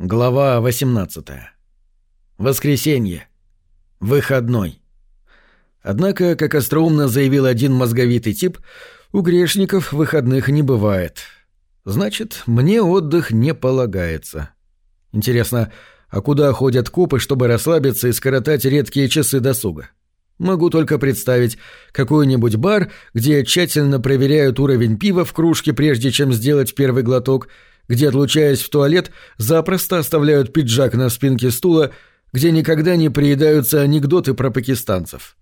Глава 18. Воскресенье. Выходной. Однако, как остроумно заявил один мозговитый тип, у грешников выходных не бывает. Значит, мне отдых не полагается. Интересно, а куда ходят копы, чтобы расслабиться и скоротать редкие часы досуга? Могу только представить какой-нибудь бар, где тщательно проверяют уровень пива в кружке, прежде чем сделать первый глоток – где, отлучаясь в туалет, запросто оставляют пиджак на спинке стула, где никогда не приедаются анекдоты про пакистанцев.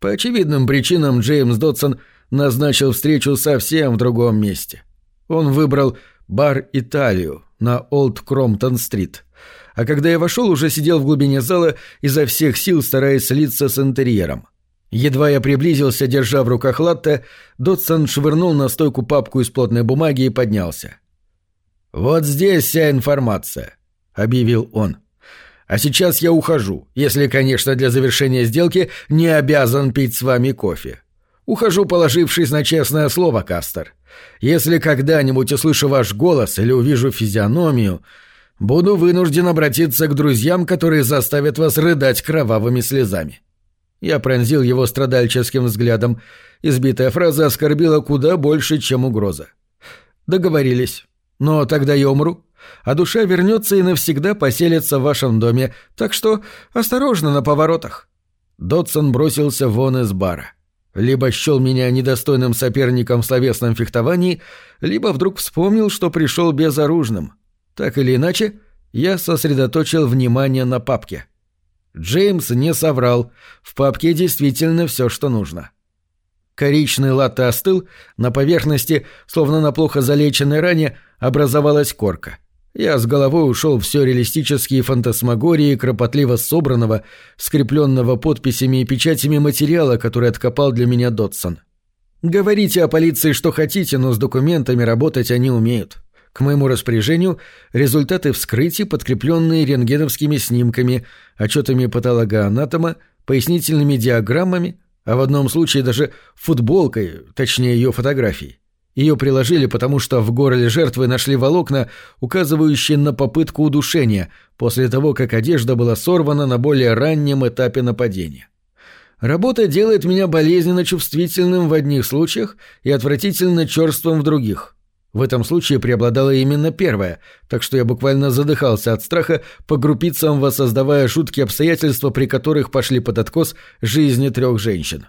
По очевидным причинам Джеймс Дотсон назначил встречу совсем в другом месте. Он выбрал бар «Италию» на Олд Кромптон-стрит. А когда я вошел, уже сидел в глубине зала, изо всех сил стараясь слиться с интерьером. Едва я приблизился, держа в руках латте, Дотсон швырнул на стойку папку из плотной бумаги и поднялся. «Вот здесь вся информация», — объявил он. «А сейчас я ухожу, если, конечно, для завершения сделки не обязан пить с вами кофе. Ухожу, положившись на честное слово, Кастер. Если когда-нибудь услышу ваш голос или увижу физиономию, буду вынужден обратиться к друзьям, которые заставят вас рыдать кровавыми слезами». Я пронзил его страдальческим взглядом. Избитая фраза оскорбила куда больше, чем угроза. «Договорились». Но тогда я умру, а душа вернется и навсегда поселится в вашем доме, так что осторожно на поворотах». Дотсон бросился вон из бара. Либо счел меня недостойным соперником в словесном фехтовании, либо вдруг вспомнил, что пришел безоружным. Так или иначе, я сосредоточил внимание на папке. Джеймс не соврал, в папке действительно все, что нужно. — Коричный латте остыл, на поверхности, словно на плохо залеченной ране, образовалась корка. Я с головой ушел в сюрреалистические фантасмагории кропотливо собранного, скрепленного подписями и печатями материала, который откопал для меня Дотсон. Говорите о полиции что хотите, но с документами работать они умеют. К моему распоряжению результаты вскрытий, подкрепленные рентгеновскими снимками, отчетами патологоанатома, пояснительными диаграммами, а в одном случае даже футболкой, точнее ее фотографией. Ее приложили, потому что в горле жертвы нашли волокна, указывающие на попытку удушения, после того, как одежда была сорвана на более раннем этапе нападения. Работа делает меня болезненно чувствительным в одних случаях и отвратительно черствым в других. В этом случае преобладало именно первое, так что я буквально задыхался от страха по группицам, воссоздавая жуткие обстоятельства, при которых пошли под откос жизни трех женщин.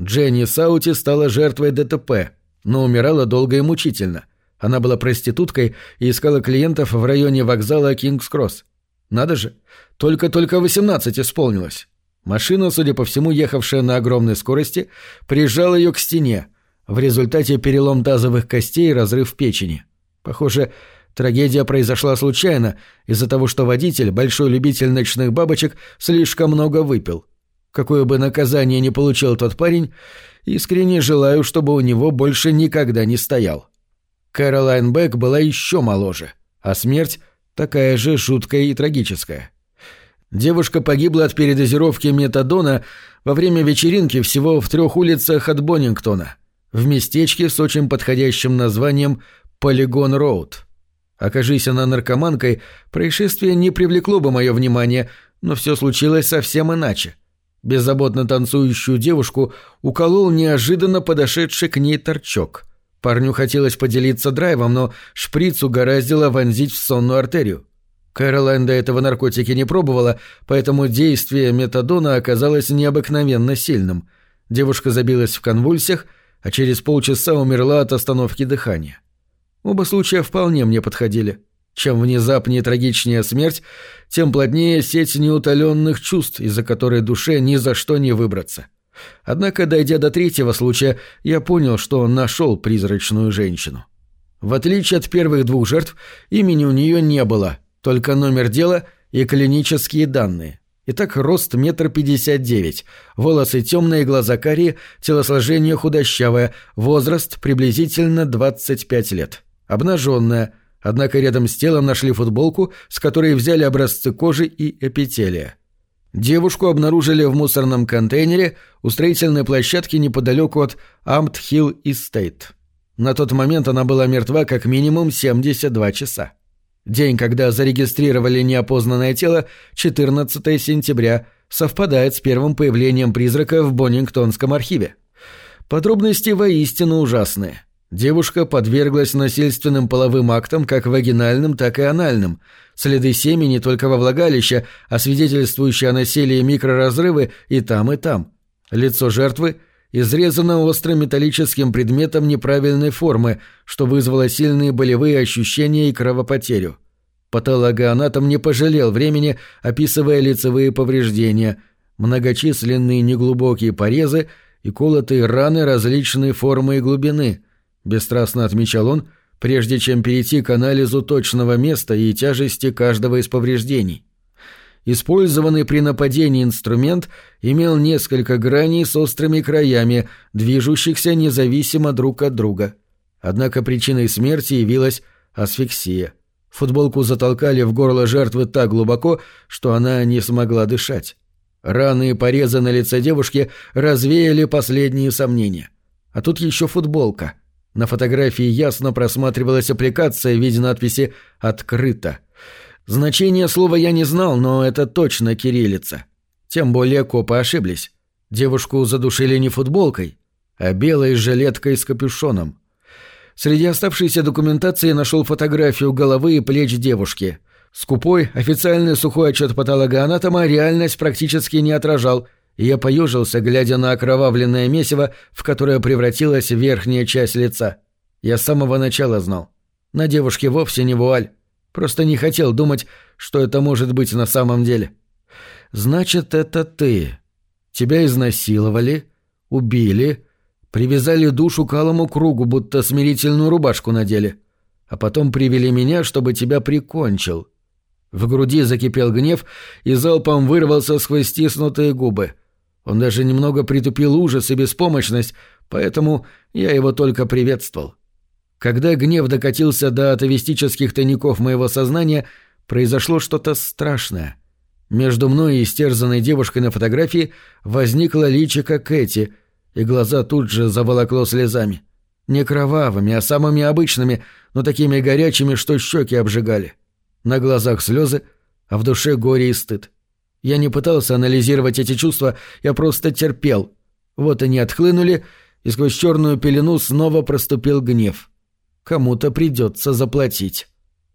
Дженни Саути стала жертвой ДТП, но умирала долго и мучительно. Она была проституткой и искала клиентов в районе вокзала Кингс-Кросс. Надо же, только-только 18 исполнилось. Машина, судя по всему, ехавшая на огромной скорости, прижала ее к стене, в результате перелом тазовых костей и разрыв печени. Похоже, трагедия произошла случайно из-за того, что водитель, большой любитель ночных бабочек, слишком много выпил. Какое бы наказание ни получил тот парень, искренне желаю, чтобы у него больше никогда не стоял. Кэролайн Бек была еще моложе, а смерть такая же жуткая и трагическая. Девушка погибла от передозировки метадона во время вечеринки всего в трех улицах от Боннингтона – в местечке с очень подходящим названием «Полигон Роуд». Окажись она наркоманкой, происшествие не привлекло бы мое внимание, но все случилось совсем иначе. Беззаботно танцующую девушку уколол неожиданно подошедший к ней торчок. Парню хотелось поделиться драйвом, но шприц угораздило вонзить в сонную артерию. Кэролайн до этого наркотики не пробовала, поэтому действие метадона оказалось необыкновенно сильным. Девушка забилась в конвульсиях, а через полчаса умерла от остановки дыхания. Оба случая вполне мне подходили. Чем внезапнее и трагичнее смерть, тем плотнее сеть неутоленных чувств, из-за которой душе ни за что не выбраться. Однако, дойдя до третьего случая, я понял, что нашел призрачную женщину. В отличие от первых двух жертв, имени у нее не было, только номер дела и клинические данные. Итак, рост метр пятьдесят девять, волосы темные, глаза карие, телосложение худощавое, возраст приблизительно двадцать пять лет. Обнаженная, однако рядом с телом нашли футболку, с которой взяли образцы кожи и эпителия. Девушку обнаружили в мусорном контейнере у строительной площадки неподалеку от Амт-Хилл Истейт. На тот момент она была мертва как минимум 72 часа. День, когда зарегистрировали неопознанное тело, 14 сентября, совпадает с первым появлением призрака в Боннингтонском архиве. Подробности воистину ужасные. Девушка подверглась насильственным половым актам как вагинальным, так и анальным. Следы семени только во влагалище, а свидетельствующие о насилии микроразрывы и там, и там. Лицо жертвы изрезано острым металлическим предметом неправильной формы, что вызвало сильные болевые ощущения и кровопотерю. Патологоанатом не пожалел времени, описывая лицевые повреждения, многочисленные неглубокие порезы и колотые раны различной формы и глубины, бесстрастно отмечал он, прежде чем перейти к анализу точного места и тяжести каждого из повреждений. Использованный при нападении инструмент имел несколько граней с острыми краями, движущихся независимо друг от друга. Однако причиной смерти явилась асфиксия. Футболку затолкали в горло жертвы так глубоко, что она не смогла дышать. Раны и порезы на лице девушки развеяли последние сомнения. А тут еще футболка. На фотографии ясно просматривалась аппликация в виде надписи «Открыто». Значение слова я не знал, но это точно кириллица. Тем более копы ошиблись. Девушку задушили не футболкой, а белой жилеткой с капюшоном. Среди оставшейся документации нашел фотографию головы и плеч девушки. Скупой, официальный сухой отчет патологоанатома реальность практически не отражал, и я поежился, глядя на окровавленное месиво, в которое превратилась верхняя часть лица. Я с самого начала знал. На девушке вовсе не вуаль. Просто не хотел думать, что это может быть на самом деле. Значит, это ты. Тебя изнасиловали, убили, привязали душу к алому кругу, будто смирительную рубашку надели, а потом привели меня, чтобы тебя прикончил. В груди закипел гнев и залпом вырвался сквозь стиснутые губы. Он даже немного притупил ужас и беспомощность, поэтому я его только приветствовал. Когда гнев докатился до атовистических тайников моего сознания, произошло что-то страшное. Между мной и истерзанной девушкой на фотографии возникла личико Кэти, и глаза тут же заволокло слезами. Не кровавыми, а самыми обычными, но такими горячими, что щеки обжигали. На глазах слезы, а в душе горе и стыд. Я не пытался анализировать эти чувства, я просто терпел. Вот они отхлынули, и сквозь черную пелену снова проступил гнев. Кому-то придется заплатить.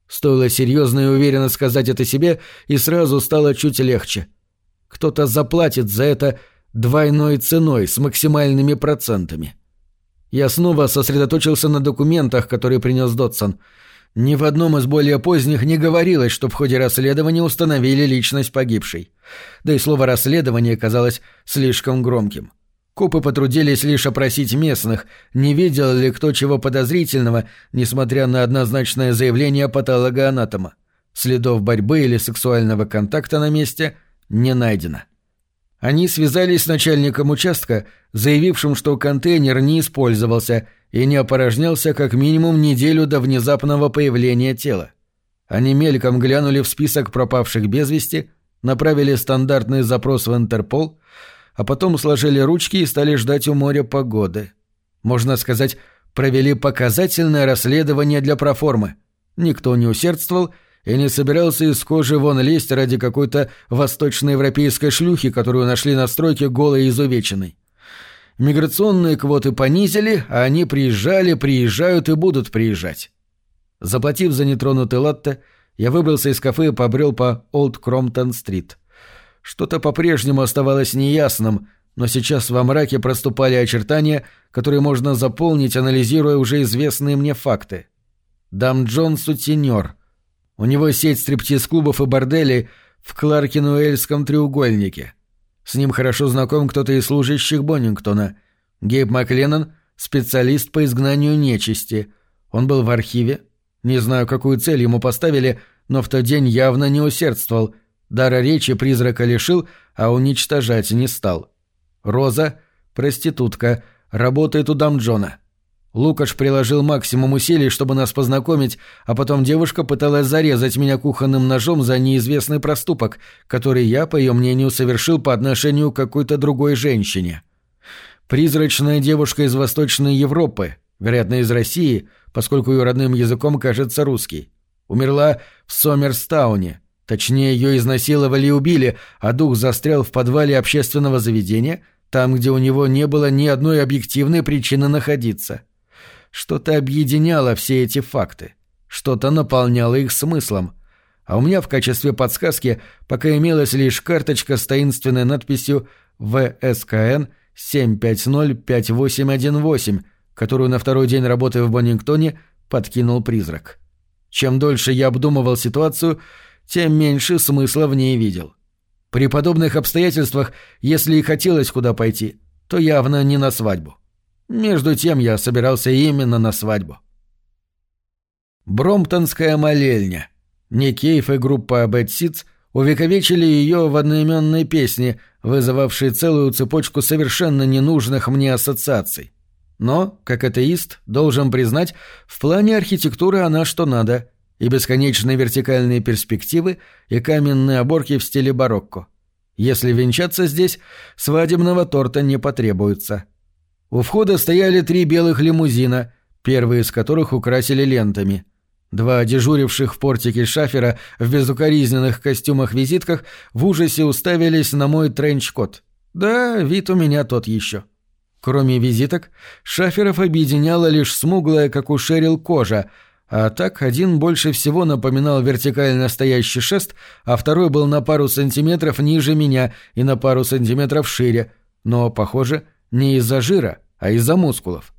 Стоило серьезно и уверенно сказать это себе, и сразу стало чуть легче. Кто-то заплатит за это двойной ценой с максимальными процентами. Я снова сосредоточился на документах, которые принес Дотсон. Ни в одном из более поздних не говорилось, что в ходе расследования установили личность погибшей. Да и слово «расследование» казалось слишком громким. Копы потрудились лишь опросить местных, не видел ли кто чего подозрительного, несмотря на однозначное заявление патологоанатома. Следов борьбы или сексуального контакта на месте не найдено. Они связались с начальником участка, заявившим, что контейнер не использовался и не опорожнялся как минимум неделю до внезапного появления тела. Они мельком глянули в список пропавших без вести, направили стандартный запрос в Интерпол — а потом сложили ручки и стали ждать у моря погоды. Можно сказать, провели показательное расследование для проформы. Никто не усердствовал и не собирался из кожи вон лезть ради какой-то восточноевропейской шлюхи, которую нашли на стройке голой и изувеченной. Миграционные квоты понизили, а они приезжали, приезжают и будут приезжать. Заплатив за нетронутый латте, я выбрался из кафе и побрел по Олд Кромптон-стрит. Что-то по-прежнему оставалось неясным, но сейчас во мраке проступали очертания, которые можно заполнить, анализируя уже известные мне факты. Дам Джон — сутенер. У него сеть стриптиз-клубов и борделей в Кларкинуэльском треугольнике. С ним хорошо знаком кто-то из служащих Боннингтона. Гейб Макленнон — специалист по изгнанию нечисти. Он был в архиве. Не знаю, какую цель ему поставили, но в тот день явно не усердствовал — Дара речи призрака лишил, а уничтожать не стал. Роза — проститутка, работает у Дамджона. Лукаш приложил максимум усилий, чтобы нас познакомить, а потом девушка пыталась зарезать меня кухонным ножом за неизвестный проступок, который я, по ее мнению, совершил по отношению к какой-то другой женщине. Призрачная девушка из Восточной Европы, вероятно, из России, поскольку ее родным языком кажется русский. Умерла в Сомерстауне. Точнее, ее изнасиловали и убили, а дух застрял в подвале общественного заведения, там, где у него не было ни одной объективной причины находиться. Что-то объединяло все эти факты. Что-то наполняло их смыслом. А у меня в качестве подсказки пока имелась лишь карточка с таинственной надписью «ВСКН 7505818», которую на второй день работы в Боннингтоне подкинул призрак. Чем дольше я обдумывал ситуацию, тем меньше смысла в ней видел. При подобных обстоятельствах, если и хотелось куда пойти, то явно не на свадьбу. Между тем я собирался именно на свадьбу. Бромптонская молельня. Никейф и группа Бэтсиц увековечили ее в одноименной песне, вызывавшей целую цепочку совершенно ненужных мне ассоциаций. Но, как атеист, должен признать, в плане архитектуры она что надо, и бесконечные вертикальные перспективы, и каменные оборки в стиле барокко. Если венчаться здесь, свадебного торта не потребуется. У входа стояли три белых лимузина, первые из которых украсили лентами. Два дежуривших в портике шафера в безукоризненных костюмах-визитках в ужасе уставились на мой тренч-кот. Да, вид у меня тот еще. Кроме визиток, шаферов объединяла лишь смуглая, как у Шерил, кожа, а так один больше всего напоминал вертикально стоящий шест, а второй был на пару сантиметров ниже меня и на пару сантиметров шире, но, похоже, не из-за жира, а из-за мускулов.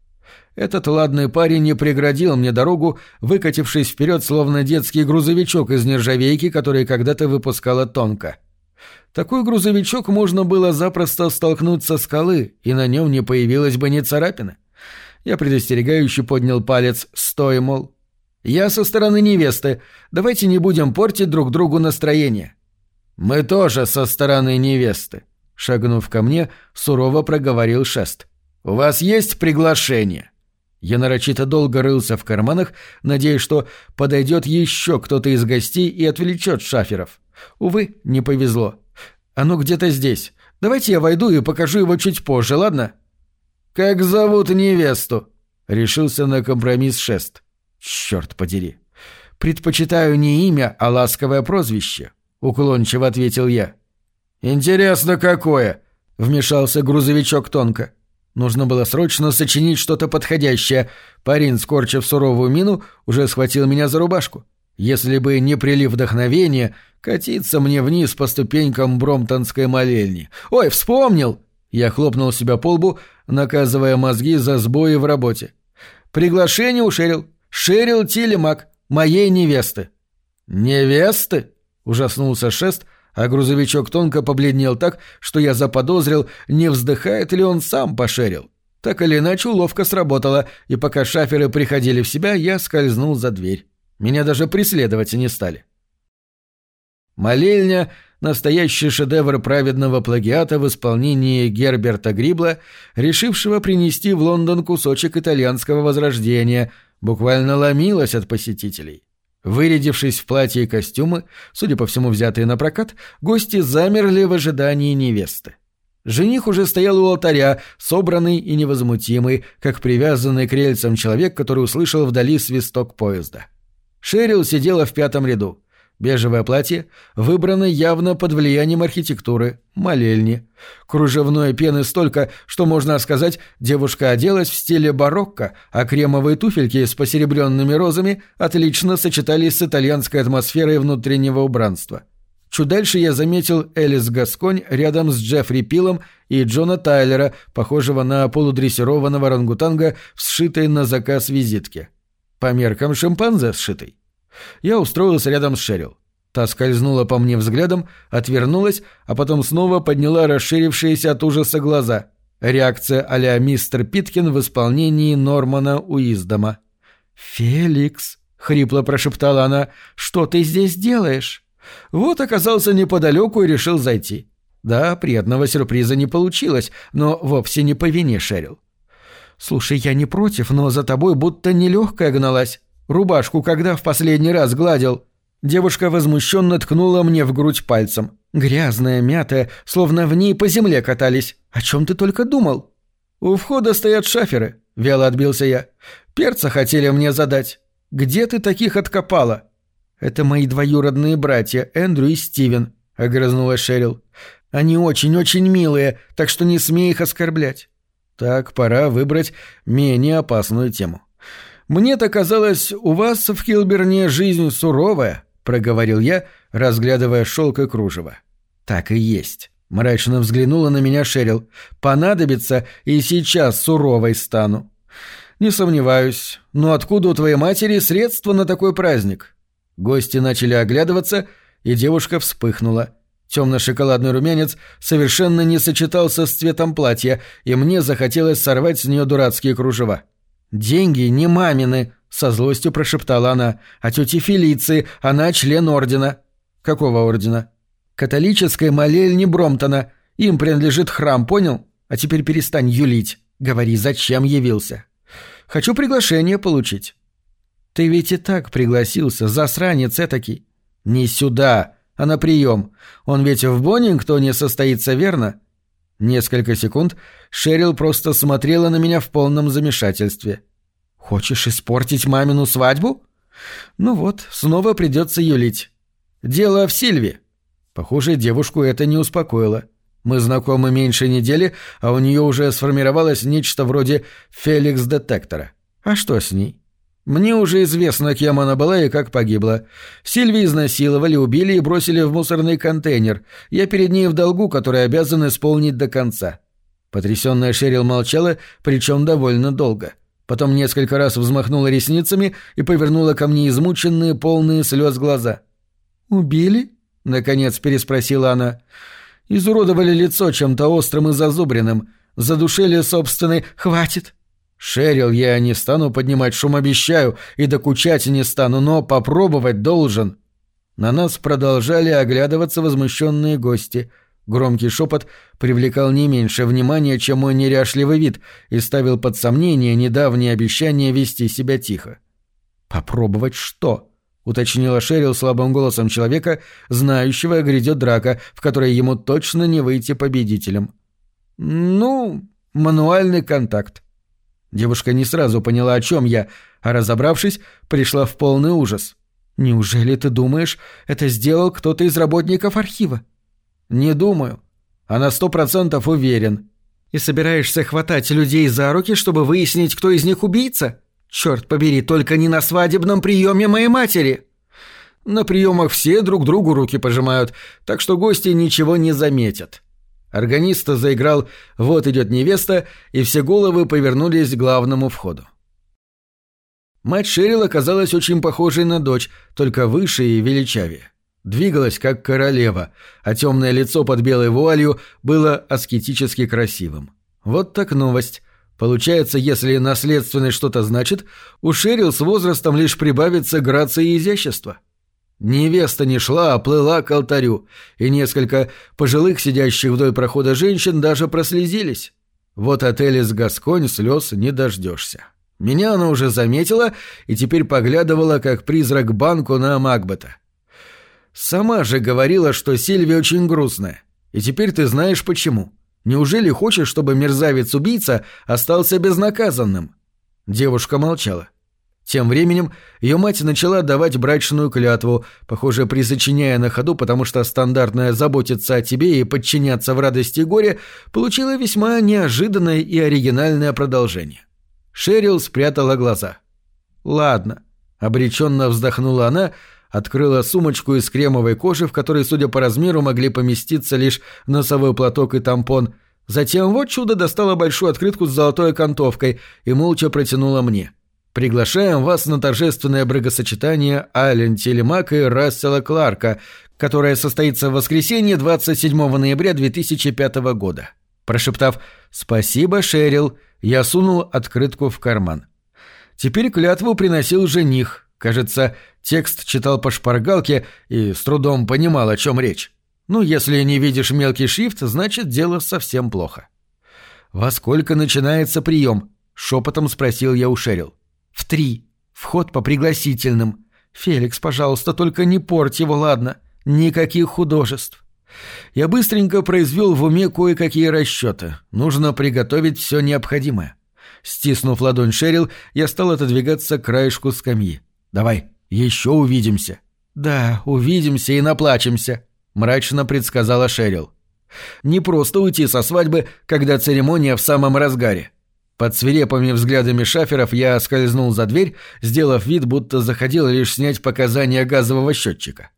Этот ладный парень не преградил мне дорогу, выкатившись вперед, словно детский грузовичок из нержавейки, который когда-то выпускала тонко. Такой грузовичок можно было запросто столкнуть со скалы, и на нем не появилась бы ни царапина. Я предостерегающе поднял палец, стой, мол. «Я со стороны невесты. Давайте не будем портить друг другу настроение». «Мы тоже со стороны невесты», — шагнув ко мне, сурово проговорил Шест. «У вас есть приглашение?» Я нарочито долго рылся в карманах, надеясь, что подойдет еще кто-то из гостей и отвлечет шаферов. Увы, не повезло. Оно где-то здесь. Давайте я войду и покажу его чуть позже, ладно? «Как зовут невесту?» — решился на компромисс Шест. «Черт подери. Предпочитаю не имя, а ласковое прозвище», — уклончиво ответил я. «Интересно, какое?» — вмешался грузовичок тонко. Нужно было срочно сочинить что-то подходящее. Парень, скорчив суровую мину, уже схватил меня за рубашку. Если бы не прилив вдохновения, катиться мне вниз по ступенькам Бромтонской молельни. «Ой, вспомнил!» Я хлопнул себя по лбу, наказывая мозги за сбои в работе. «Приглашение у Шерил. Тилемак, моей невесты». «Невесты?» — ужаснулся Шест — а грузовичок тонко побледнел так, что я заподозрил, не вздыхает ли он сам пошерил. Так или иначе уловка сработала, и пока шаферы приходили в себя, я скользнул за дверь. Меня даже преследовать не стали. Молельня — настоящий шедевр праведного плагиата в исполнении Герберта Грибла, решившего принести в Лондон кусочек итальянского возрождения, буквально ломилась от посетителей. Вырядившись в платье и костюмы, судя по всему взятые на прокат, гости замерли в ожидании невесты. Жених уже стоял у алтаря, собранный и невозмутимый, как привязанный к рельсам человек, который услышал вдали свисток поезда. Шерил сидела в пятом ряду. Бежевое платье выбрано явно под влиянием архитектуры, молельни. Кружевной пены столько, что, можно сказать, девушка оделась в стиле барокко, а кремовые туфельки с посеребренными розами отлично сочетались с итальянской атмосферой внутреннего убранства. Чуть дальше я заметил Элис Гасконь рядом с Джеффри Пилом и Джона Тайлера, похожего на полудрессированного рангутанга сшитой на заказ визитке. По меркам шимпанзе сшитой. Я устроился рядом с Шерил. Та скользнула по мне взглядом, отвернулась, а потом снова подняла расширившиеся от ужаса глаза. Реакция а мистер Питкин в исполнении Нормана Уиздома. «Феликс», — хрипло прошептала она, — «что ты здесь делаешь?» Вот оказался неподалеку и решил зайти. Да, приятного сюрприза не получилось, но вовсе не по вине Шерил. «Слушай, я не против, но за тобой будто нелегкая гналась. Рубашку когда в последний раз гладил?» Девушка возмущенно ткнула мне в грудь пальцем. Грязная, мятая, словно в ней по земле катались. О чем ты только думал? У входа стоят шаферы, вяло отбился я. Перца хотели мне задать. Где ты таких откопала? «Это мои двоюродные братья, Эндрю и Стивен», — огрызнулась Шерил. «Они очень-очень милые, так что не смей их оскорблять». «Так, пора выбрать менее опасную тему». «Мне-то казалось, у вас в Килберне жизнь суровая», — проговорил я, разглядывая шелк и кружево. «Так и есть». Мрачно взглянула на меня Шерил. «Понадобится, и сейчас суровой стану». «Не сомневаюсь. Но откуда у твоей матери средства на такой праздник?» Гости начали оглядываться, и девушка вспыхнула. Темно-шоколадный румянец совершенно не сочетался с цветом платья, и мне захотелось сорвать с нее дурацкие кружева. «Деньги не мамины», — со злостью прошептала она, — «а тети Фелиции, она член ордена». «Какого ордена?» «Католической молельни Бромтона. Им принадлежит храм, понял? А теперь перестань юлить. Говори, зачем явился?» «Хочу приглашение получить». «Ты ведь и так пригласился, засранец этакий». «Не сюда, а на прием. Он ведь в Боннингтоне состоится, верно?» Несколько секунд Шерил просто смотрела на меня в полном замешательстве. «Хочешь испортить мамину свадьбу?» «Ну вот, снова придется юлить. Дело в Сильве». Похоже, девушку это не успокоило. Мы знакомы меньше недели, а у нее уже сформировалось нечто вроде «Феликс-детектора». А что с ней? Мне уже известно, кем она была и как погибла. Сильви изнасиловали, убили и бросили в мусорный контейнер. Я перед ней в долгу, который обязан исполнить до конца». Потрясенная Шерил молчала, причем довольно долго. Потом несколько раз взмахнула ресницами и повернула ко мне измученные, полные слез глаза. «Убили?» — наконец переспросила она. «Изуродовали лицо чем-то острым и зазубренным. Задушили собственный... Хватит!» Шерил я не стану поднимать шум, обещаю, и докучать не стану, но попробовать должен. На нас продолжали оглядываться возмущенные гости. Громкий шепот привлекал не меньше внимания, чем мой неряшливый вид, и ставил под сомнение недавнее обещание вести себя тихо. «Попробовать что?» — уточнила Шерил слабым голосом человека, знающего, грядет драка, в которой ему точно не выйти победителем. «Ну, мануальный контакт», Девушка не сразу поняла, о чем я, а разобравшись, пришла в полный ужас. «Неужели ты думаешь, это сделал кто-то из работников архива?» «Не думаю. А на сто процентов уверен». «И собираешься хватать людей за руки, чтобы выяснить, кто из них убийца? Черт побери, только не на свадебном приеме моей матери!» «На приемах все друг другу руки пожимают, так что гости ничего не заметят». Органист заиграл «Вот идет невеста», и все головы повернулись к главному входу. Мать Шерил оказалась очень похожей на дочь, только выше и величавее. Двигалась как королева, а темное лицо под белой вуалью было аскетически красивым. Вот так новость. Получается, если наследственность что-то значит, у Шерил с возрастом лишь прибавится грация и изящество. Невеста не шла, а плыла к алтарю, и несколько пожилых сидящих вдоль прохода женщин даже прослезились. Вот от Элис Гасконь слез не дождешься. Меня она уже заметила и теперь поглядывала, как призрак банку на Макбета. Сама же говорила, что Сильви очень грустная. И теперь ты знаешь почему. Неужели хочешь, чтобы мерзавец-убийца остался безнаказанным? Девушка молчала. Тем временем ее мать начала давать брачную клятву, похоже, присочиняя на ходу, потому что стандартная «заботиться о тебе и подчиняться в радости и горе» получила весьма неожиданное и оригинальное продолжение. Шерил спрятала глаза. «Ладно», — обреченно вздохнула она, открыла сумочку из кремовой кожи, в которой, судя по размеру, могли поместиться лишь носовой платок и тампон, затем вот чудо достала большую открытку с золотой окантовкой и молча протянула мне — Приглашаем вас на торжественное бракосочетание Ален Телемака и Рассела Кларка, которое состоится в воскресенье 27 ноября 2005 года. Прошептав «Спасибо, Шерил», я сунул открытку в карман. Теперь клятву приносил жених. Кажется, текст читал по шпаргалке и с трудом понимал, о чем речь. Ну, если не видишь мелкий шрифт, значит, дело совсем плохо. «Во сколько начинается прием?» — шепотом спросил я у Шерил. В три. Вход по пригласительным. Феликс, пожалуйста, только не порть его, ладно? Никаких художеств. Я быстренько произвел в уме кое-какие расчеты. Нужно приготовить все необходимое. Стиснув ладонь Шерил, я стал отодвигаться к краешку скамьи. «Давай, еще увидимся». «Да, увидимся и наплачемся», — мрачно предсказала Шерил. «Не просто уйти со свадьбы, когда церемония в самом разгаре». Под свирепыми взглядами шаферов я скользнул за дверь, сделав вид, будто заходил лишь снять показания газового счетчика.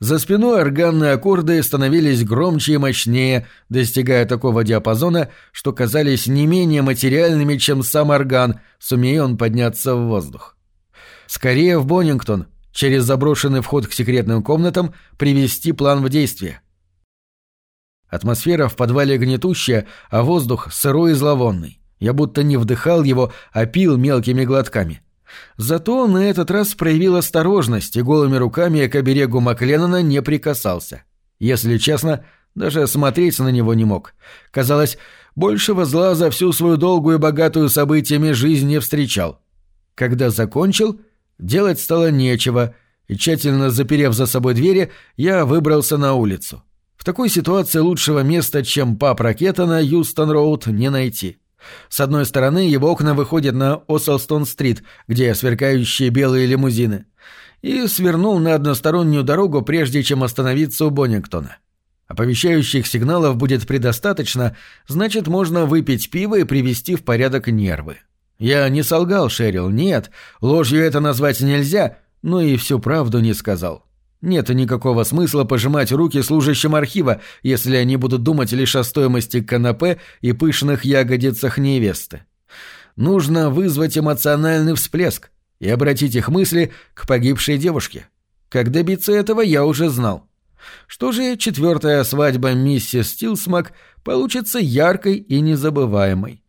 За спиной органные аккорды становились громче и мощнее, достигая такого диапазона, что казались не менее материальными, чем сам орган, сумея он подняться в воздух. Скорее в Боннингтон, через заброшенный вход к секретным комнатам, привести план в действие. Атмосфера в подвале гнетущая, а воздух сырой и зловонный. Я будто не вдыхал его, а пил мелкими глотками. Зато он на этот раз проявил осторожность и голыми руками к оберегу Макленнона не прикасался. Если честно, даже смотреть на него не мог. Казалось, большего зла за всю свою долгую и богатую событиями жизнь не встречал. Когда закончил, делать стало нечего, и тщательно заперев за собой двери, я выбрался на улицу. В такой ситуации лучшего места, чем пап ракета на Юстон-Роуд, не найти. С одной стороны его окна выходят на Оселстон-стрит, где сверкающие белые лимузины, и свернул на одностороннюю дорогу, прежде чем остановиться у Боннингтона. Оповещающих сигналов будет предостаточно, значит, можно выпить пиво и привести в порядок нервы. Я не солгал, Шерил, нет, ложью это назвать нельзя, но и всю правду не сказал. Нет никакого смысла пожимать руки служащим архива, если они будут думать лишь о стоимости канапе и пышных ягодицах невесты. Нужно вызвать эмоциональный всплеск и обратить их мысли к погибшей девушке. Как добиться этого, я уже знал. Что же четвертая свадьба миссис Стилсмак получится яркой и незабываемой.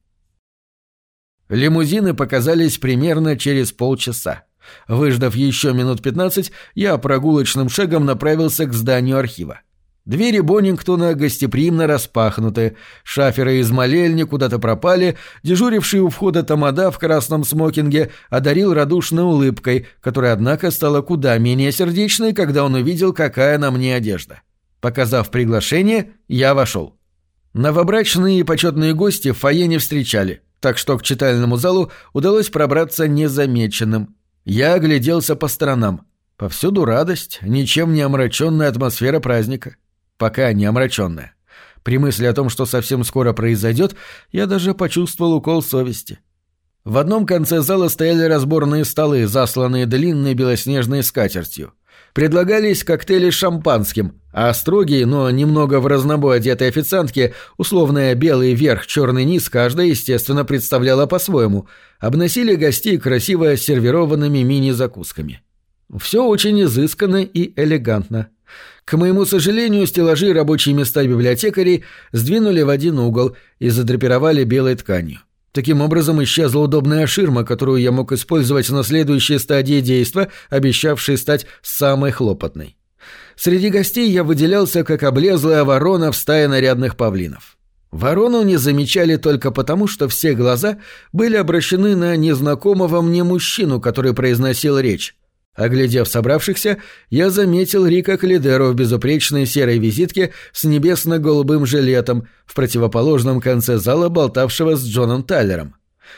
Лимузины показались примерно через полчаса. Выждав еще минут пятнадцать, я прогулочным шагом направился к зданию архива. Двери Боннингтона гостеприимно распахнуты, шаферы из молельни куда-то пропали, дежуривший у входа тамада в красном смокинге одарил радушной улыбкой, которая, однако, стала куда менее сердечной, когда он увидел, какая на мне одежда. Показав приглашение, я вошел. Новобрачные и почетные гости в фойе не встречали, так что к читальному залу удалось пробраться незамеченным. Я огляделся по сторонам. Повсюду радость, ничем не омраченная атмосфера праздника. Пока не омраченная. При мысли о том, что совсем скоро произойдет, я даже почувствовал укол совести. В одном конце зала стояли разборные столы, засланные длинной белоснежной скатертью. Предлагались коктейли с шампанским, а строгие, но немного в разнобой одетой официантки, условная белый верх, черный низ, каждая, естественно, представляла по-своему, обносили гостей красиво сервированными мини-закусками. Все очень изысканно и элегантно. К моему сожалению, стеллажи рабочие места библиотекарей сдвинули в один угол и задрапировали белой тканью. Таким образом исчезла удобная ширма, которую я мог использовать на следующей стадии действа, обещавшей стать самой хлопотной. Среди гостей я выделялся как облезлая ворона в стае нарядных павлинов. Ворону не замечали только потому, что все глаза были обращены на незнакомого мне мужчину, который произносил речь. Оглядев собравшихся, я заметил Рика Калидеру в безупречной серой визитке с небесно-голубым жилетом в противоположном конце зала, болтавшего с Джоном Тайлером.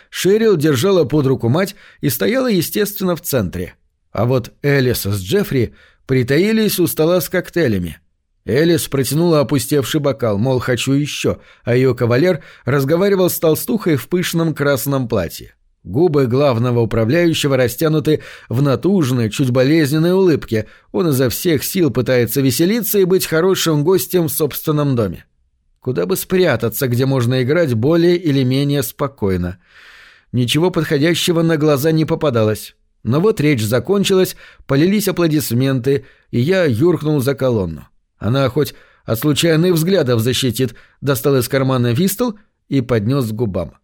Шерил держала под руку мать и стояла, естественно, в центре. А вот Элис с Джеффри притаились у стола с коктейлями. Элис протянула опустевший бокал, мол, хочу еще, а ее кавалер разговаривал с толстухой в пышном красном платье. Губы главного управляющего растянуты в натужной, чуть болезненной улыбке. Он изо всех сил пытается веселиться и быть хорошим гостем в собственном доме. Куда бы спрятаться, где можно играть более или менее спокойно. Ничего подходящего на глаза не попадалось. Но вот речь закончилась, полились аплодисменты, и я юркнул за колонну. Она хоть от случайных взглядов защитит, достал из кармана вистл и поднес к губам.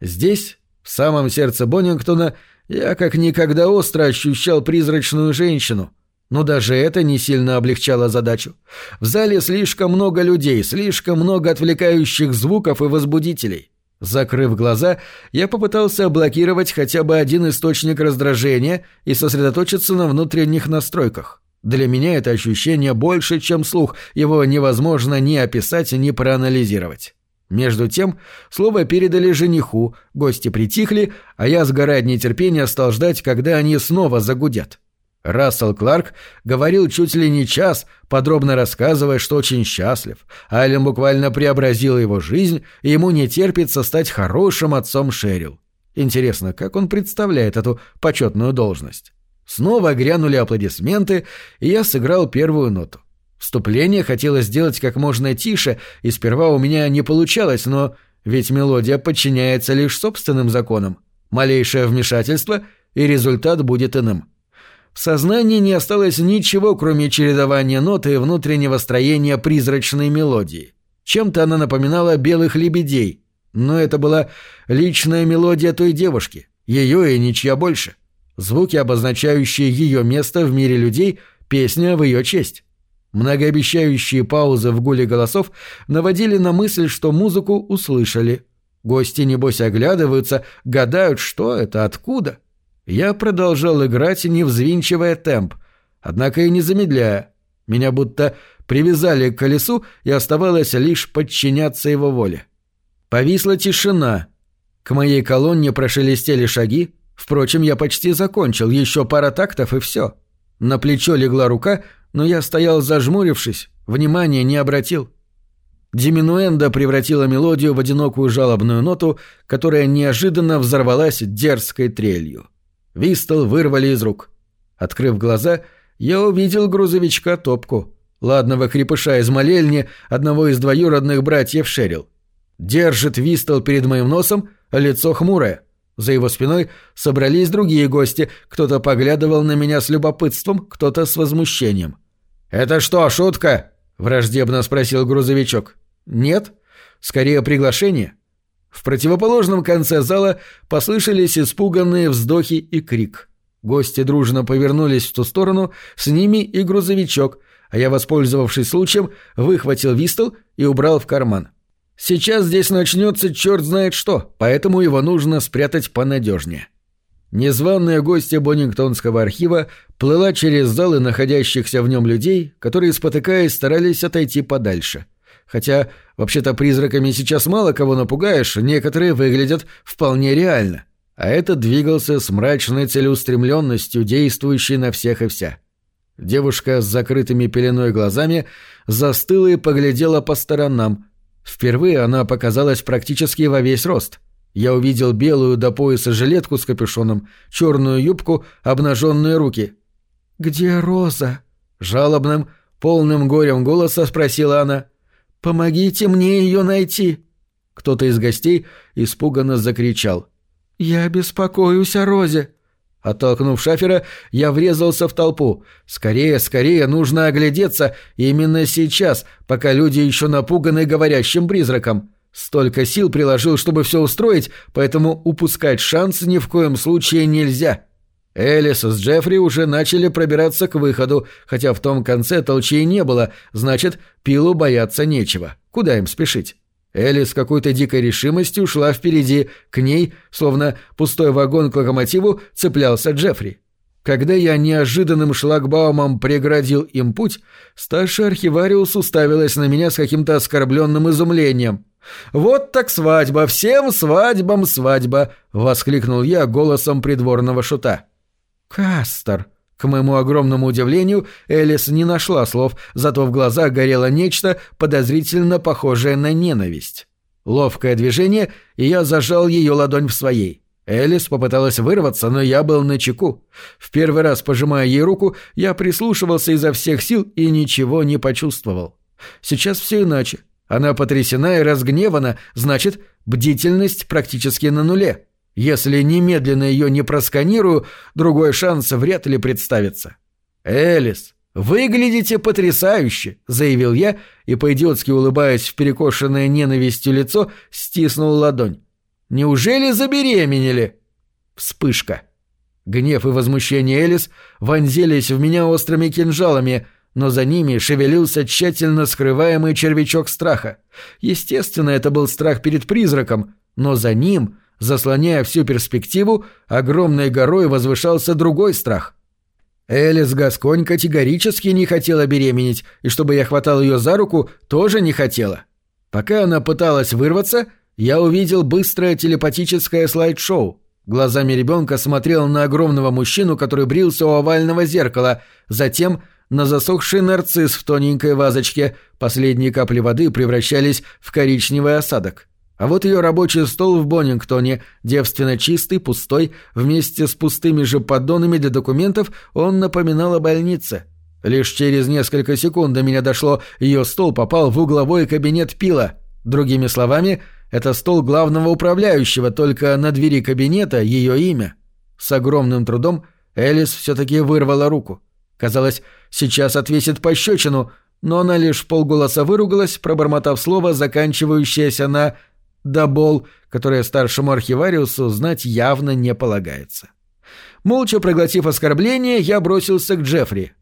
Здесь в самом сердце Боннингтона я как никогда остро ощущал призрачную женщину. Но даже это не сильно облегчало задачу. В зале слишком много людей, слишком много отвлекающих звуков и возбудителей. Закрыв глаза, я попытался блокировать хотя бы один источник раздражения и сосредоточиться на внутренних настройках. Для меня это ощущение больше, чем слух, его невозможно ни описать, ни проанализировать. Между тем, слово передали жениху, гости притихли, а я, сгорая от нетерпения, стал ждать, когда они снова загудят. Рассел Кларк говорил чуть ли не час, подробно рассказывая, что очень счастлив. Айлен буквально преобразила его жизнь, и ему не терпится стать хорошим отцом Шерил. Интересно, как он представляет эту почетную должность? Снова грянули аплодисменты, и я сыграл первую ноту. Вступление хотелось сделать как можно тише, и сперва у меня не получалось, но ведь мелодия подчиняется лишь собственным законам. Малейшее вмешательство, и результат будет иным. В сознании не осталось ничего, кроме чередования ноты и внутреннего строения призрачной мелодии. Чем-то она напоминала белых лебедей, но это была личная мелодия той девушки, ее и ничья больше. Звуки, обозначающие ее место в мире людей, песня в ее честь. Многообещающие паузы в гуле голосов наводили на мысль, что музыку услышали. Гости, небось, оглядываются, гадают, что это, откуда — я продолжал играть, не взвинчивая темп, однако и не замедляя. Меня будто привязали к колесу, и оставалось лишь подчиняться его воле. Повисла тишина. К моей колонне прошелестели шаги. Впрочем, я почти закончил, еще пара тактов и все. На плечо легла рука, но я стоял зажмурившись, внимания не обратил. Диминуэнда превратила мелодию в одинокую жалобную ноту, которая неожиданно взорвалась дерзкой трелью. Вистол вырвали из рук. Открыв глаза, я увидел грузовичка Топку, ладного крепыша из молельни, одного из двоюродных братьев Шерил. Держит Вистол перед моим носом, а лицо хмурое. За его спиной собрались другие гости, кто-то поглядывал на меня с любопытством, кто-то с возмущением. «Это что, шутка?» — враждебно спросил грузовичок. «Нет. Скорее приглашение. В противоположном конце зала послышались испуганные вздохи и крик. Гости дружно повернулись в ту сторону, с ними и грузовичок, а я, воспользовавшись случаем, выхватил вистол и убрал в карман. Сейчас здесь начнется черт знает что, поэтому его нужно спрятать понадежнее. Незваная гостья Боннингтонского архива плыла через залы находящихся в нем людей, которые, спотыкаясь, старались отойти подальше — Хотя, вообще-то, призраками сейчас мало кого напугаешь, некоторые выглядят вполне реально. А этот двигался с мрачной целеустремленностью, действующей на всех и вся. Девушка с закрытыми пеленой глазами застыла и поглядела по сторонам. Впервые она показалась практически во весь рост. Я увидел белую до пояса жилетку с капюшоном, черную юбку, обнаженные руки. «Где Роза?» — жалобным, полным горем голоса спросила она. «Помогите мне ее найти!» Кто-то из гостей испуганно закричал. «Я беспокоюсь о Розе!» Оттолкнув шафера, я врезался в толпу. «Скорее, скорее, нужно оглядеться именно сейчас, пока люди еще напуганы говорящим призраком. Столько сил приложил, чтобы все устроить, поэтому упускать шанс ни в коем случае нельзя». Элис с Джеффри уже начали пробираться к выходу, хотя в том конце толчей не было, значит, Пилу бояться нечего. Куда им спешить? Элис с какой-то дикой решимостью шла впереди, к ней, словно пустой вагон к локомотиву, цеплялся Джеффри. Когда я неожиданным шлагбаумом преградил им путь, старший архивариус уставилась на меня с каким-то оскорбленным изумлением. «Вот так свадьба! Всем свадьбам свадьба!» — воскликнул я голосом придворного шута. «Кастер!» К моему огромному удивлению, Элис не нашла слов, зато в глазах горело нечто подозрительно похожее на ненависть. Ловкое движение, и я зажал ее ладонь в своей. Элис попыталась вырваться, но я был на чеку. В первый раз, пожимая ей руку, я прислушивался изо всех сил и ничего не почувствовал. Сейчас все иначе. Она потрясена и разгневана, значит, бдительность практически на нуле. Если немедленно ее не просканирую, другой шанс вряд ли представится. «Элис, выглядите потрясающе!» — заявил я и, по-идиотски улыбаясь в перекошенное ненавистью лицо, стиснул ладонь. «Неужели забеременели?» Вспышка. Гнев и возмущение Элис вонзились в меня острыми кинжалами, но за ними шевелился тщательно скрываемый червячок страха. Естественно, это был страх перед призраком, но за ним Заслоняя всю перспективу, огромной горой возвышался другой страх. Элис Гасконь категорически не хотела беременеть, и чтобы я хватал ее за руку, тоже не хотела. Пока она пыталась вырваться, я увидел быстрое телепатическое слайд-шоу. Глазами ребенка смотрел на огромного мужчину, который брился у овального зеркала, затем на засохший нарцисс в тоненькой вазочке, последние капли воды превращались в коричневый осадок. А вот ее рабочий стол в Боннингтоне, девственно чистый, пустой, вместе с пустыми же поддонами для документов, он напоминал о больнице. Лишь через несколько секунд до меня дошло, ее стол попал в угловой кабинет Пила. Другими словами, это стол главного управляющего, только на двери кабинета ее имя. С огромным трудом Элис все-таки вырвала руку. Казалось, сейчас отвесит пощечину, но она лишь полголоса выругалась, пробормотав слово, заканчивающееся на «дабол», которое старшему архивариусу знать явно не полагается. Молча проглотив оскорбление, я бросился к Джеффри.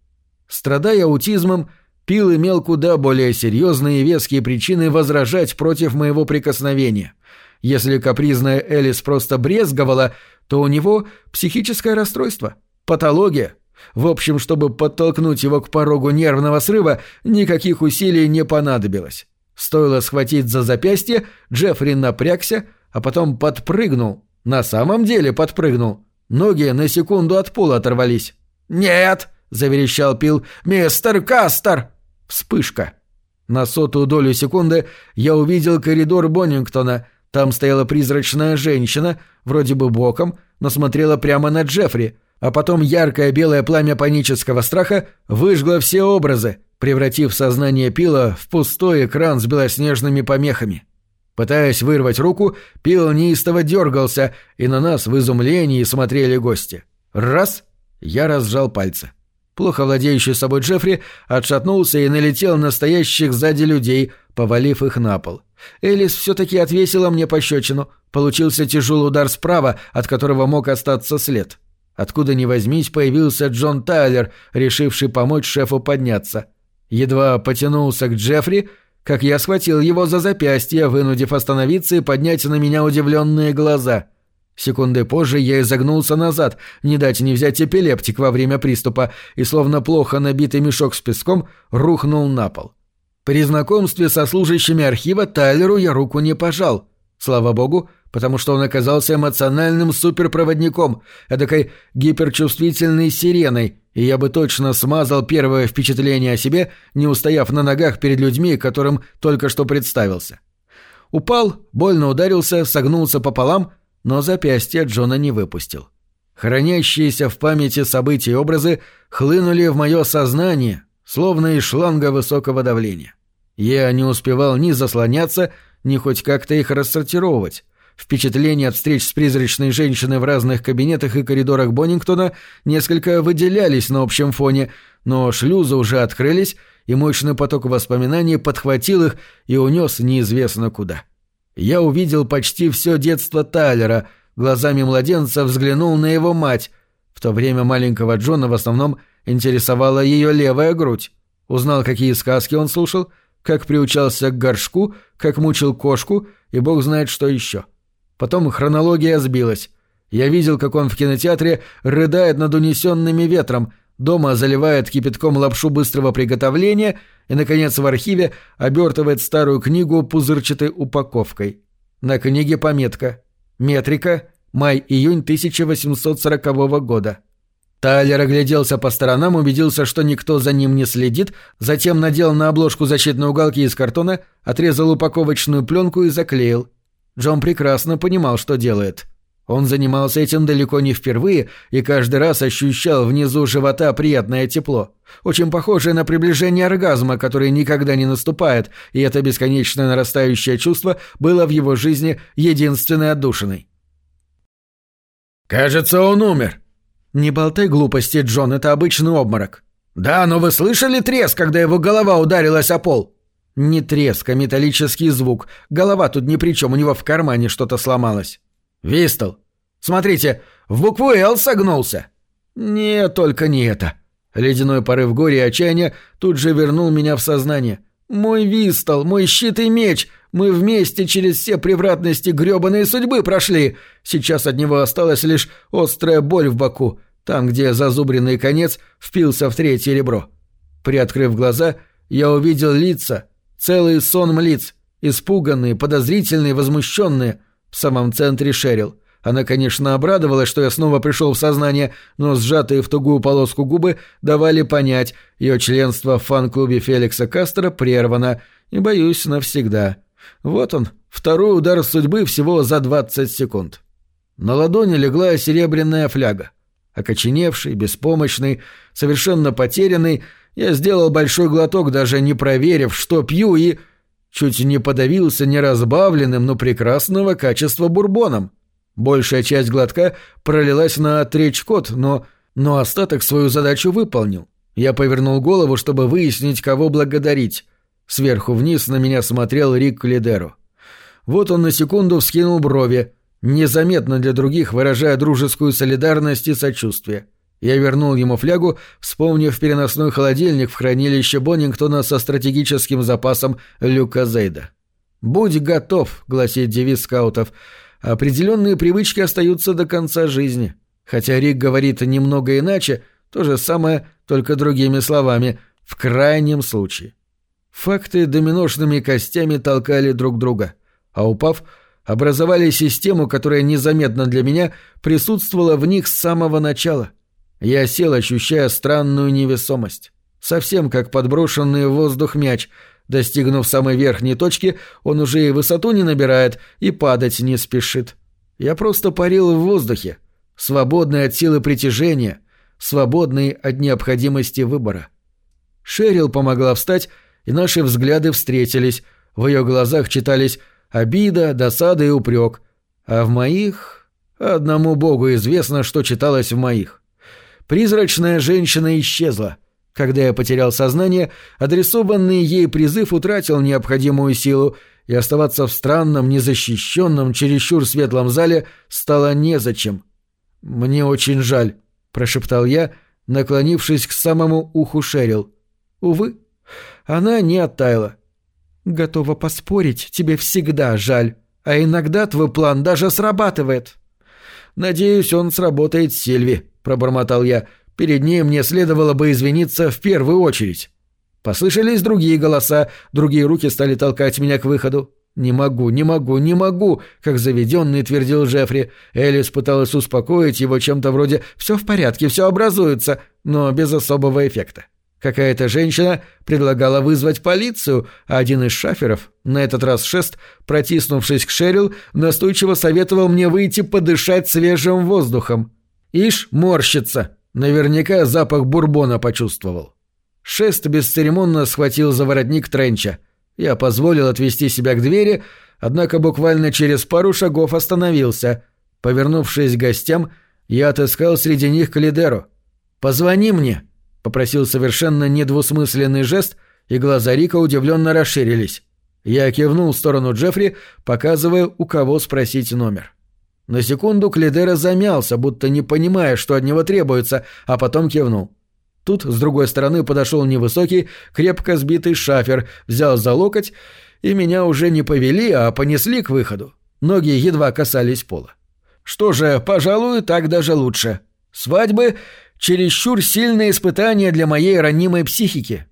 Страдая аутизмом, Пил имел куда более серьезные и веские причины возражать против моего прикосновения. Если капризная Элис просто брезговала, то у него психическое расстройство, патология, в общем, чтобы подтолкнуть его к порогу нервного срыва, никаких усилий не понадобилось. Стоило схватить за запястье, Джеффри напрягся, а потом подпрыгнул. На самом деле подпрыгнул. Ноги на секунду от пола оторвались. «Нет!» — заверещал Пил. «Мистер Кастер!» Вспышка. На сотую долю секунды я увидел коридор Боннингтона. Там стояла призрачная женщина, вроде бы боком, но смотрела прямо на Джеффри — а потом яркое белое пламя панического страха выжгло все образы, превратив сознание Пила в пустой экран с белоснежными помехами. Пытаясь вырвать руку, Пил неистово дергался, и на нас в изумлении смотрели гости. Раз — я разжал пальцы. Плохо владеющий собой Джеффри отшатнулся и налетел на стоящих сзади людей, повалив их на пол. Элис все-таки отвесила мне пощечину. Получился тяжелый удар справа, от которого мог остаться след. — Откуда ни возьмись, появился Джон Тайлер, решивший помочь шефу подняться. Едва потянулся к Джеффри, как я схватил его за запястье, вынудив остановиться и поднять на меня удивленные глаза. Секунды позже я изогнулся назад, не дать не взять эпилептик во время приступа, и словно плохо набитый мешок с песком рухнул на пол. При знакомстве со служащими архива Тайлеру я руку не пожал. Слава богу, потому что он оказался эмоциональным суперпроводником, эдакой гиперчувствительной сиреной, и я бы точно смазал первое впечатление о себе, не устояв на ногах перед людьми, которым только что представился. Упал, больно ударился, согнулся пополам, но запястье Джона не выпустил. Хранящиеся в памяти события и образы хлынули в мое сознание, словно из шланга высокого давления. Я не успевал ни заслоняться, хоть как-то их рассортировать. Впечатления от встреч с призрачной женщиной в разных кабинетах и коридорах Боннингтона несколько выделялись на общем фоне, но шлюзы уже открылись, и мощный поток воспоминаний подхватил их и унес неизвестно куда. Я увидел почти все детство Тайлера, глазами младенца взглянул на его мать. В то время маленького Джона в основном интересовала ее левая грудь. Узнал, какие сказки он слушал, как приучался к горшку, как мучил кошку и бог знает что еще. — Потом хронология сбилась. Я видел, как он в кинотеатре рыдает над унесенными ветром, дома заливает кипятком лапшу быстрого приготовления и, наконец, в архиве обертывает старую книгу пузырчатой упаковкой. На книге пометка «Метрика. Май-июнь 1840 года». Тайлер огляделся по сторонам, убедился, что никто за ним не следит, затем надел на обложку защитные уголки из картона, отрезал упаковочную пленку и заклеил – Джон прекрасно понимал, что делает. Он занимался этим далеко не впервые и каждый раз ощущал внизу живота приятное тепло, очень похожее на приближение оргазма, который никогда не наступает, и это бесконечное нарастающее чувство было в его жизни единственной отдушиной. «Кажется, он умер». «Не болтай глупости, Джон, это обычный обморок». «Да, но вы слышали треск, когда его голова ударилась о пол?» Не треск, а металлический звук. Голова тут ни при чем, у него в кармане что-то сломалось. Вистл. Смотрите, в букву «Л» согнулся. Не, только не это. Ледяной порыв горя и отчаяния тут же вернул меня в сознание. Мой Вистл, мой щит и меч. Мы вместе через все превратности грёбаной судьбы прошли. Сейчас от него осталась лишь острая боль в боку, там, где зазубренный конец впился в третье ребро. Приоткрыв глаза, я увидел лица, Целый сон млиц, испуганные, подозрительные, возмущенные. В самом центре Шерил. Она, конечно, обрадовалась, что я снова пришел в сознание, но сжатые в тугую полоску губы давали понять, ее членство в фан-клубе Феликса Кастера прервано, и, боюсь, навсегда. Вот он, второй удар судьбы всего за 20 секунд. На ладони легла серебряная фляга. Окоченевший, беспомощный, совершенно потерянный, я сделал большой глоток, даже не проверив, что пью, и... Чуть не подавился неразбавленным, но прекрасного качества бурбоном. Большая часть глотка пролилась на тречкот, но... но остаток свою задачу выполнил. Я повернул голову, чтобы выяснить, кого благодарить. Сверху вниз на меня смотрел Рик Лидеру. Вот он на секунду вскинул брови, незаметно для других выражая дружескую солидарность и сочувствие. Я вернул ему флягу, вспомнив переносной холодильник в хранилище Боннингтона со стратегическим запасом Люка Зейда. «Будь готов», — гласит девиз скаутов, — определенные привычки остаются до конца жизни. Хотя Рик говорит немного иначе, то же самое, только другими словами, в крайнем случае. Факты доминошными костями толкали друг друга, а упав, образовали систему, которая незаметно для меня присутствовала в них с самого начала. Я сел, ощущая странную невесомость. Совсем как подброшенный в воздух мяч — Достигнув самой верхней точки, он уже и высоту не набирает, и падать не спешит. Я просто парил в воздухе, свободный от силы притяжения, свободный от необходимости выбора. Шерил помогла встать, и наши взгляды встретились. В ее глазах читались обида, досада и упрек. А в моих... Одному богу известно, что читалось в моих. Призрачная женщина исчезла — когда я потерял сознание, адресованный ей призыв утратил необходимую силу, и оставаться в странном, незащищенном, чересчур светлом зале стало незачем. «Мне очень жаль», — прошептал я, наклонившись к самому уху Шерил. Увы, она не оттаяла. «Готова поспорить, тебе всегда жаль, а иногда твой план даже срабатывает». «Надеюсь, он сработает Сильви», — пробормотал я, Перед ней мне следовало бы извиниться в первую очередь. Послышались другие голоса, другие руки стали толкать меня к выходу. «Не могу, не могу, не могу!» — как заведенный твердил Джеффри. Элис пыталась успокоить его чем-то вроде «все в порядке, все образуется», но без особого эффекта. Какая-то женщина предлагала вызвать полицию, а один из шаферов, на этот раз шест, протиснувшись к Шерил, настойчиво советовал мне выйти подышать свежим воздухом. «Ишь, морщится!» Наверняка запах бурбона почувствовал. Шест бесцеремонно схватил за воротник Тренча. Я позволил отвести себя к двери, однако буквально через пару шагов остановился. Повернувшись к гостям, я отыскал среди них Калидеру. «Позвони мне», — попросил совершенно недвусмысленный жест, и глаза Рика удивленно расширились. Я кивнул в сторону Джеффри, показывая, у кого спросить номер. На секунду Клидера замялся, будто не понимая, что от него требуется, а потом кивнул. Тут, с другой стороны, подошел невысокий, крепко сбитый шафер, взял за локоть, и меня уже не повели, а понесли к выходу. Ноги едва касались пола. Что же, пожалуй, так даже лучше. Свадьбы — чересчур сильное испытание для моей ранимой психики.